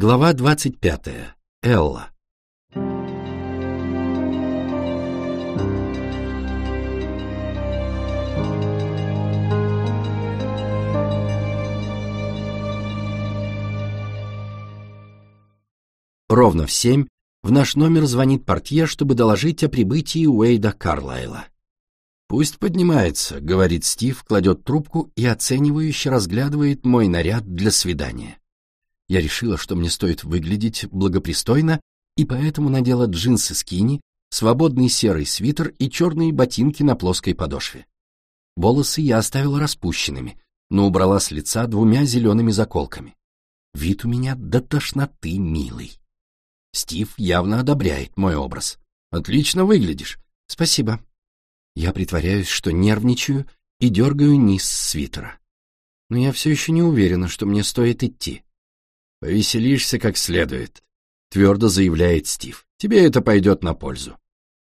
Глава 25. Элла. Ровно в семь в наш номер звонит портье, чтобы доложить о прибытии Уэйда Карлайла. «Пусть поднимается», — говорит Стив, кладет трубку и оценивающе разглядывает мой наряд для свидания. Я решила, что мне стоит выглядеть благопристойно, и поэтому надела джинсы скини, свободный серый свитер и черные ботинки на плоской подошве. Волосы я оставила распущенными, но убрала с лица двумя зелеными заколками. Вид у меня до тошноты милый. Стив явно одобряет мой образ. «Отлично выглядишь». «Спасибо». Я притворяюсь, что нервничаю и дергаю низ свитера. Но я все еще не уверена, что мне стоит идти. «Повеселишься как следует», — твердо заявляет Стив. «Тебе это пойдет на пользу».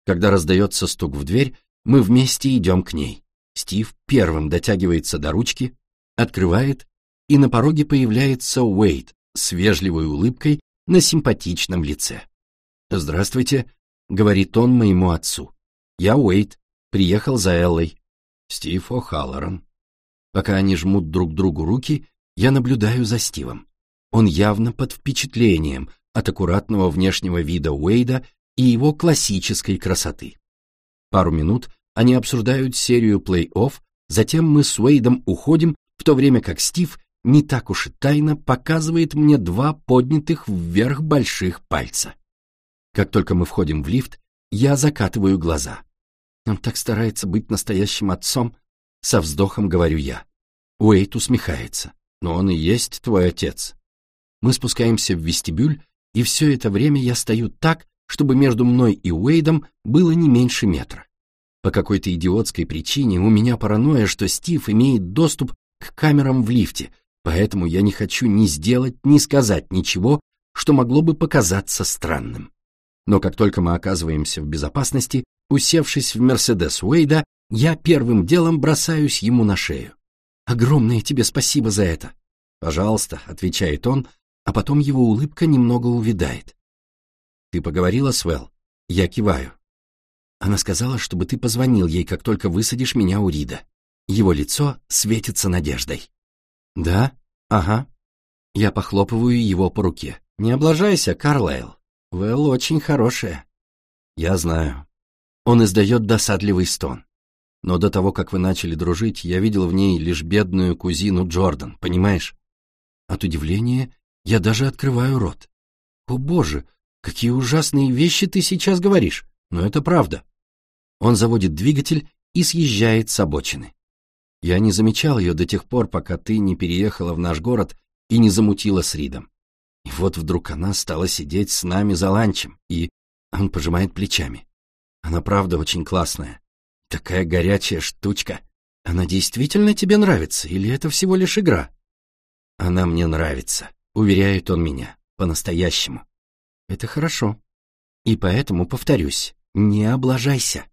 Когда раздается стук в дверь, мы вместе идем к ней. Стив первым дотягивается до ручки, открывает, и на пороге появляется Уэйд с вежливой улыбкой на симпатичном лице. «Здравствуйте», — говорит он моему отцу. «Я Уэйд, приехал за Эллой». Стив О'Халлоран. Пока они жмут друг другу руки, я наблюдаю за Стивом. Он явно под впечатлением от аккуратного внешнего вида Уэйда и его классической красоты. Пару минут они обсуждают серию плей-офф, затем мы с Уэйдом уходим, в то время как Стив не так уж и тайно показывает мне два поднятых вверх больших пальца. Как только мы входим в лифт, я закатываю глаза. Он так старается быть настоящим отцом, со вздохом говорю я. Уэйд усмехается. Но он и есть твой отец. Мы спускаемся в вестибюль, и все это время я стою так, чтобы между мной и Уэйдом было не меньше метра. По какой-то идиотской причине у меня паранойя, что Стив имеет доступ к камерам в лифте, поэтому я не хочу ни сделать, ни сказать ничего, что могло бы показаться странным. Но как только мы оказываемся в безопасности, усевшись в Мерседес Уэйда, я первым делом бросаюсь ему на шею. «Огромное тебе спасибо за это!» «Пожалуйста», — отвечает он, а потом его улыбка немного увядает. «Ты поговорила с Вэл?» Я киваю. Она сказала, чтобы ты позвонил ей, как только высадишь меня у Рида. Его лицо светится надеждой. «Да? Ага». Я похлопываю его по руке. «Не облажайся, Карлайл. Вэл очень хорошая». «Я знаю». Он издает досадливый стон. Но до того, как вы начали дружить, я видел в ней лишь бедную кузину Джордан, понимаешь? От удивления я даже открываю рот. О боже, какие ужасные вещи ты сейчас говоришь, но это правда. Он заводит двигатель и съезжает с обочины. Я не замечал ее до тех пор, пока ты не переехала в наш город и не замутила с Ридом. И вот вдруг она стала сидеть с нами за ланчем, и он пожимает плечами. Она правда очень классная. Такая горячая штучка. Она действительно тебе нравится, или это всего лишь игра? Она мне нравится. Уверяет он меня, по-настоящему. Это хорошо. И поэтому, повторюсь, не облажайся.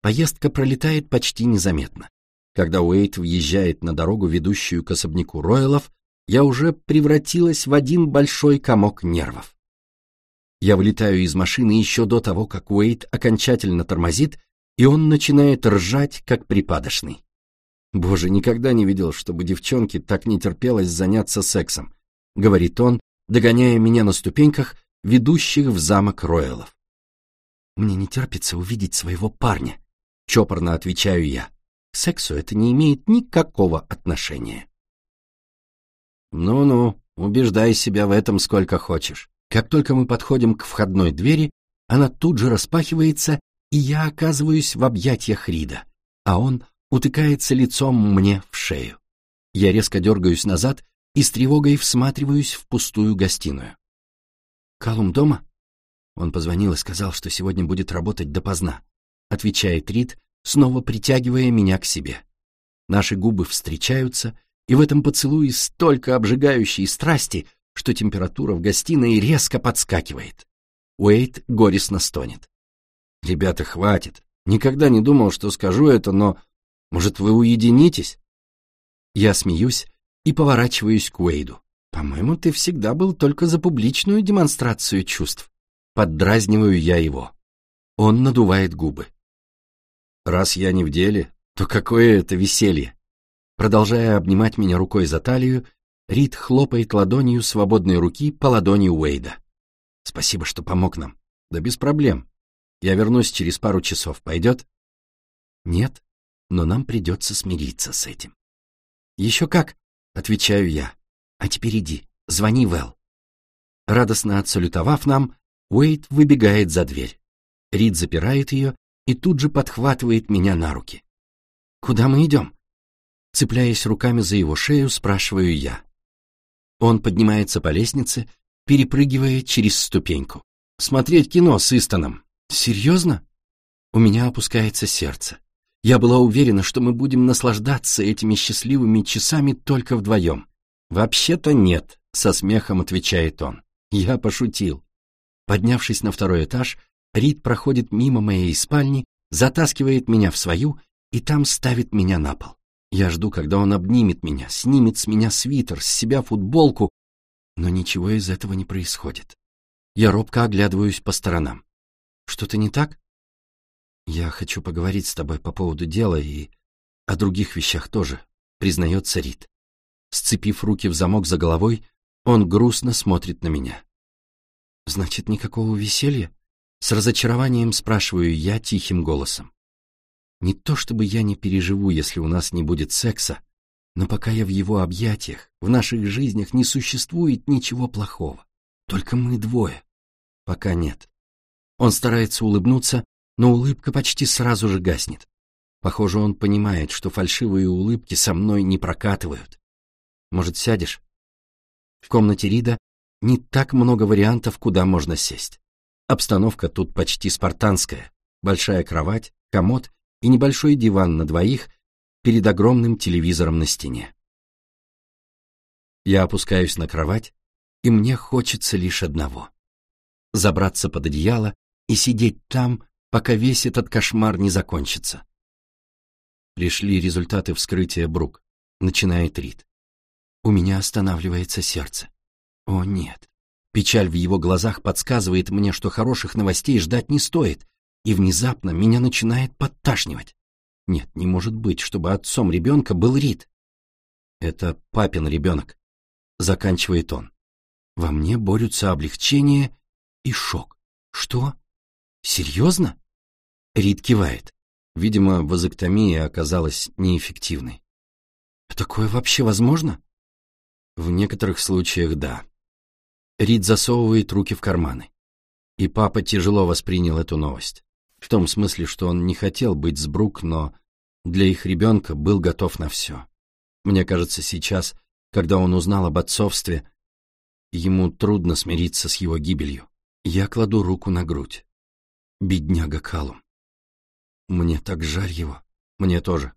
Поездка пролетает почти незаметно. Когда Уэйт въезжает на дорогу, ведущую к особняку Ройлов, я уже превратилась в один большой комок нервов. Я вылетаю из машины еще до того, как Уэйт окончательно тормозит, и он начинает ржать, как припадочный. Боже, никогда не видел, чтобы девчонке так не терпелось заняться сексом, — говорит он, догоняя меня на ступеньках, ведущих в замок Ройлов. «Мне не терпится увидеть своего парня», — чопорно отвечаю я. К сексу это не имеет никакого отношения. «Ну-ну, убеждай себя в этом сколько хочешь. Как только мы подходим к входной двери, она тут же распахивается, и я оказываюсь в объятиях Рида, а он утыкается лицом мне в шею. Я резко дергаюсь назад и с тревогой всматриваюсь в пустую гостиную. «Калум дома?» Он позвонил и сказал, что сегодня будет работать допоздна. Отвечает Рид, снова притягивая меня к себе. Наши губы встречаются, и в этом поцелуе столько обжигающей страсти, что температура в гостиной резко подскакивает. Уэйт горестно стонет. «Ребята, хватит. Никогда не думал, что скажу это, но... Может, вы уединитесь?» Я смеюсь, и поворачиваюсь к Уэйду. По-моему, ты всегда был только за публичную демонстрацию чувств. Поддразниваю я его. Он надувает губы. Раз я не в деле, то какое это веселье. Продолжая обнимать меня рукой за талию, Рид хлопает ладонью свободной руки по ладони Уэйда. Спасибо, что помог нам. Да без проблем. Я вернусь через пару часов. Пойдет? Нет, но нам придется смириться с этим. Еще как, отвечаю я. А теперь иди, звони Вэл. Радостно отсалютовав нам, Уэйд выбегает за дверь. Рид запирает ее и тут же подхватывает меня на руки. «Куда мы идем?» Цепляясь руками за его шею, спрашиваю я. Он поднимается по лестнице, перепрыгивая через ступеньку. «Смотреть кино с Истоном». «Серьезно?» У меня опускается сердце. Я была уверена, что мы будем наслаждаться этими счастливыми часами только вдвоем. «Вообще-то нет», — со смехом отвечает он. Я пошутил. Поднявшись на второй этаж, Рид проходит мимо моей спальни, затаскивает меня в свою и там ставит меня на пол. Я жду, когда он обнимет меня, снимет с меня свитер, с себя футболку, но ничего из этого не происходит. Я робко оглядываюсь по сторонам. Что-то не так? Я хочу поговорить с тобой по поводу дела и о других вещах тоже, признается Рид. Сцепив руки в замок за головой, он грустно смотрит на меня. Значит, никакого веселья? С разочарованием спрашиваю я тихим голосом. Не то чтобы я не переживу, если у нас не будет секса, но пока я в его объятиях, в наших жизнях не существует ничего плохого. Только мы двое. Пока нет. Он старается улыбнуться, но улыбка почти сразу же гаснет. Похоже, он понимает, что фальшивые улыбки со мной не прокатывают. Может, сядешь? В комнате Рида не так много вариантов, куда можно сесть. Обстановка тут почти спартанская. Большая кровать, комод и небольшой диван на двоих перед огромным телевизором на стене. Я опускаюсь на кровать, и мне хочется лишь одного — забраться под одеяло и сидеть там, пока весь этот кошмар не закончится. Пришли результаты вскрытия Брук, начинает Рид. У меня останавливается сердце. О нет, Печаль в его глазах подсказывает мне, что хороших новостей ждать не стоит, и внезапно меня начинает подташнивать. Нет, не может быть, чтобы отцом ребенка был Рид. Это папин ребенок, заканчивает он. Во мне борются облегчение и шок. Что? Серьезно? Рид кивает. Видимо, вазоктомия оказалась неэффективной. Такое вообще возможно? В некоторых случаях да. Рид засовывает руки в карманы. И папа тяжело воспринял эту новость. В том смысле, что он не хотел быть с Брук, но для их ребенка был готов на все. Мне кажется, сейчас, когда он узнал об отцовстве, ему трудно смириться с его гибелью. Я кладу руку на грудь. Бедняга Калум. Мне так жаль его. Мне тоже.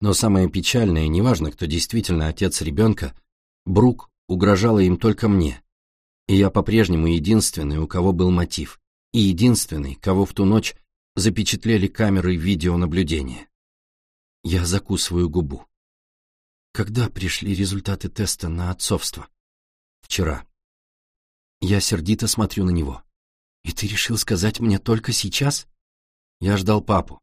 Но самое печальное, неважно, кто действительно отец ребенка, Брук угрожала им только мне, и я по-прежнему единственный, у кого был мотив, и единственный, кого в ту ночь запечатлели камеры видеонаблюдения. Я закусываю губу. Когда пришли результаты теста на отцовство? Вчера. Я сердито смотрю на него. И ты решил сказать мне только сейчас? Я ждал папу.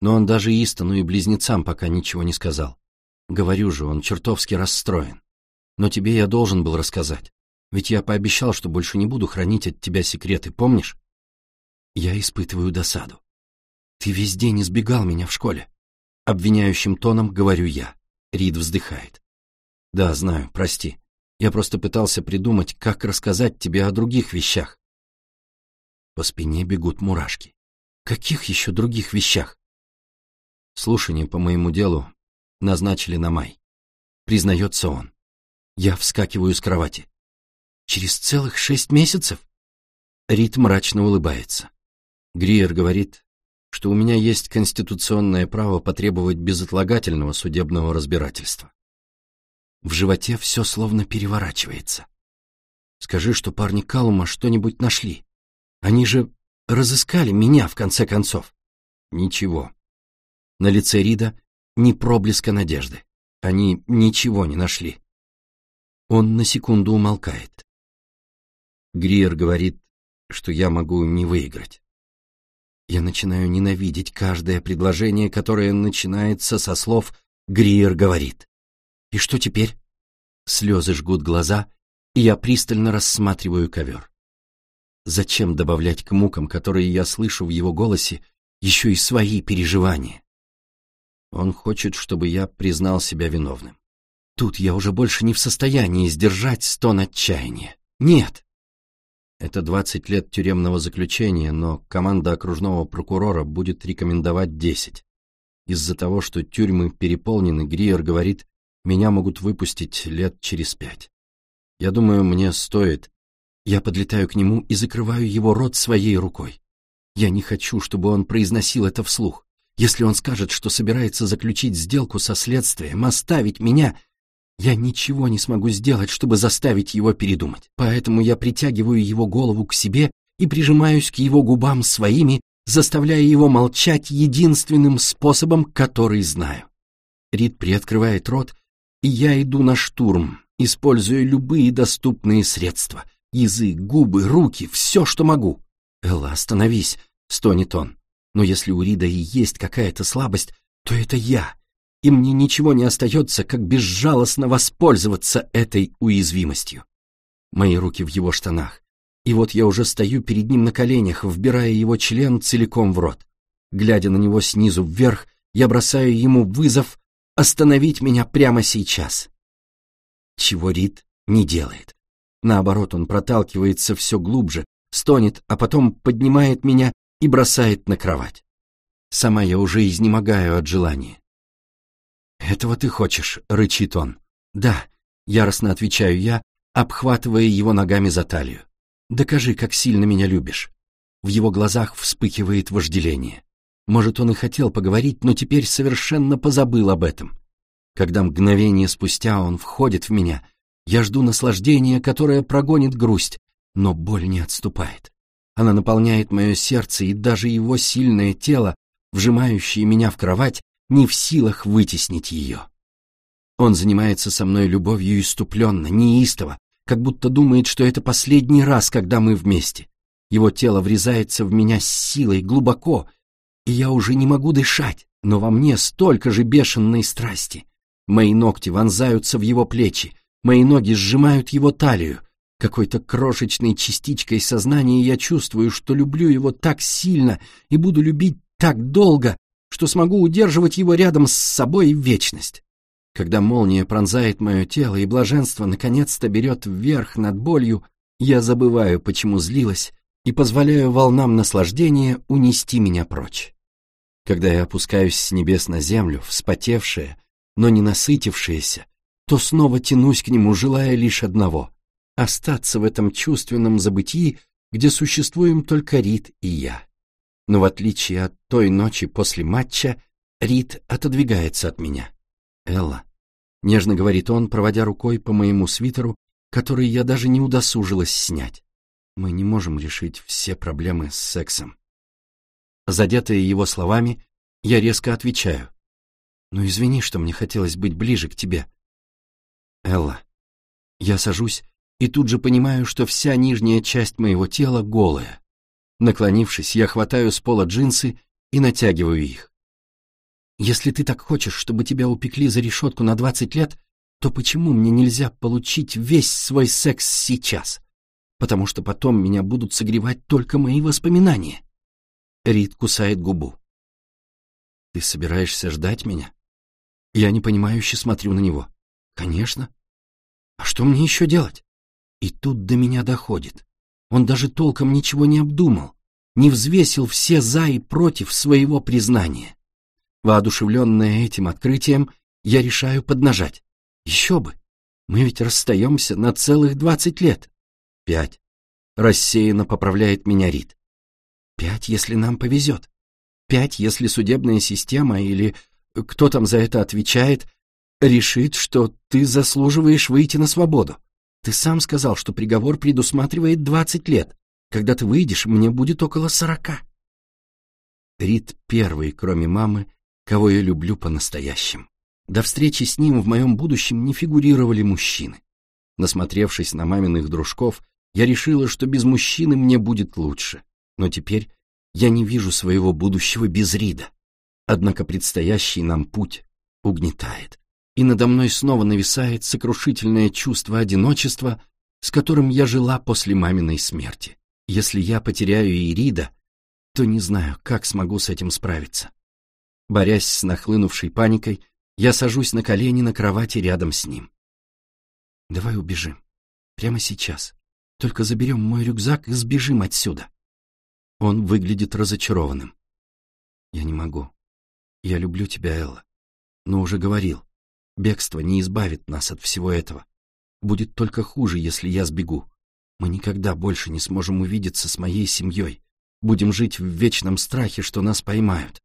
Но он даже Истону и близнецам пока ничего не сказал. Говорю же, он чертовски расстроен. Но тебе я должен был рассказать. Ведь я пообещал, что больше не буду хранить от тебя секреты, помнишь? Я испытываю досаду. Ты весь день избегал меня в школе. Обвиняющим тоном говорю я. Рид вздыхает. Да, знаю, прости. Я просто пытался придумать, как рассказать тебе о других вещах. По спине бегут мурашки. Каких еще других вещах? Слушание по моему делу назначили на май. Признается он. Я вскакиваю с кровати. Через целых шесть месяцев? Рит мрачно улыбается. Гриер говорит, что у меня есть конституционное право потребовать безотлагательного судебного разбирательства. В животе все словно переворачивается. Скажи, что парни Калума что-нибудь нашли. Они же разыскали меня, в конце концов. Ничего. На лице Рида ни проблеска надежды. Они ничего не нашли. Он на секунду умолкает. Гриер говорит, что я могу не выиграть. Я начинаю ненавидеть каждое предложение, которое начинается со слов «Гриер говорит». И что теперь? Слезы жгут глаза, и я пристально рассматриваю ковер. Зачем добавлять к мукам, которые я слышу в его голосе, еще и свои переживания? Он хочет, чтобы я признал себя виновным. Тут я уже больше не в состоянии сдержать стон отчаяния. Нет! Это 20 лет тюремного заключения, но команда окружного прокурора будет рекомендовать 10. Из-за того, что тюрьмы переполнены, Гриер говорит, меня могут выпустить лет через пять. Я думаю, мне стоит. Я подлетаю к нему и закрываю его рот своей рукой. Я не хочу, чтобы он произносил это вслух. Если он скажет, что собирается заключить сделку со следствием, оставить меня, я ничего не смогу сделать, чтобы заставить его передумать. Поэтому я притягиваю его голову к себе и прижимаюсь к его губам своими, заставляя его молчать единственным способом, который знаю. Рид приоткрывает рот, и я иду на штурм, используя любые доступные средства. Язык, губы, руки, все, что могу. «Элла, остановись», — стонет он. Но если у Рида и есть какая-то слабость, то это я, и мне ничего не остается, как безжалостно воспользоваться этой уязвимостью. Мои руки в его штанах, и вот я уже стою перед ним на коленях, вбирая его член целиком в рот. Глядя на него снизу вверх, я бросаю ему вызов остановить меня прямо сейчас. Чего Рид не делает. Наоборот, он проталкивается все глубже, стонет, а потом поднимает меня и бросает на кровать. Сама я уже изнемогаю от желания. «Этого ты хочешь», — рычит он. «Да», — яростно отвечаю я, обхватывая его ногами за талию. «Докажи, как сильно меня любишь». В его глазах вспыхивает вожделение. Может, он и хотел поговорить, но теперь совершенно позабыл об этом. Когда мгновение спустя он входит в меня, я жду наслаждения, которое прогонит грусть, но боль не отступает. Она наполняет мое сердце, и даже его сильное тело, вжимающее меня в кровать, не в силах вытеснить ее. Он занимается со мной любовью иступленно, неистово, как будто думает, что это последний раз, когда мы вместе. Его тело врезается в меня с силой, глубоко, и я уже не могу дышать, но во мне столько же бешеной страсти. Мои ногти вонзаются в его плечи, мои ноги сжимают его талию, какой-то крошечной частичкой сознания я чувствую, что люблю его так сильно и буду любить так долго, что смогу удерживать его рядом с собой в вечность. Когда молния пронзает мое тело и блаженство наконец-то берет вверх над болью, я забываю, почему злилась, и позволяю волнам наслаждения унести меня прочь. Когда я опускаюсь с небес на землю, вспотевшая, но не насытившаяся, то снова тянусь к нему, желая лишь одного остаться в этом чувственном забытии, где существуем только Рид и я. Но в отличие от той ночи после матча, Рид отодвигается от меня. «Элла», — нежно говорит он, проводя рукой по моему свитеру, который я даже не удосужилась снять. «Мы не можем решить все проблемы с сексом». Задетая его словами, я резко отвечаю. «Ну извини, что мне хотелось быть ближе к тебе». «Элла». Я сажусь и тут же понимаю, что вся нижняя часть моего тела голая. Наклонившись, я хватаю с пола джинсы и натягиваю их. Если ты так хочешь, чтобы тебя упекли за решетку на 20 лет, то почему мне нельзя получить весь свой секс сейчас? Потому что потом меня будут согревать только мои воспоминания. Рид кусает губу. Ты собираешься ждать меня? Я непонимающе смотрю на него. Конечно. А что мне еще делать? И тут до меня доходит. Он даже толком ничего не обдумал, не взвесил все «за» и «против» своего признания. Воодушевленная этим открытием, я решаю поднажать. Еще бы! Мы ведь расстаемся на целых двадцать лет. Пять. Рассеянно поправляет меня Рид. Пять, если нам повезет. Пять, если судебная система или кто там за это отвечает, решит, что ты заслуживаешь выйти на свободу. Ты сам сказал, что приговор предусматривает двадцать лет. Когда ты выйдешь, мне будет около сорока. Рид первый, кроме мамы, кого я люблю по-настоящему. До встречи с ним в моем будущем не фигурировали мужчины. Насмотревшись на маминых дружков, я решила, что без мужчины мне будет лучше. Но теперь я не вижу своего будущего без Рида. Однако предстоящий нам путь угнетает. И надо мной снова нависает сокрушительное чувство одиночества, с которым я жила после маминой смерти. Если я потеряю Ирида, то не знаю, как смогу с этим справиться. Борясь с нахлынувшей паникой, я сажусь на колени на кровати рядом с ним. Давай убежим. Прямо сейчас. Только заберем мой рюкзак и сбежим отсюда. Он выглядит разочарованным. Я не могу. Я люблю тебя, Элла. Но уже говорил, бегство не избавит нас от всего этого. Будет только хуже, если я сбегу. Мы никогда больше не сможем увидеться с моей семьей. Будем жить в вечном страхе, что нас поймают.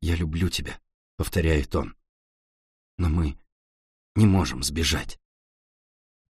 Я люблю тебя, повторяет он. Но мы не можем сбежать.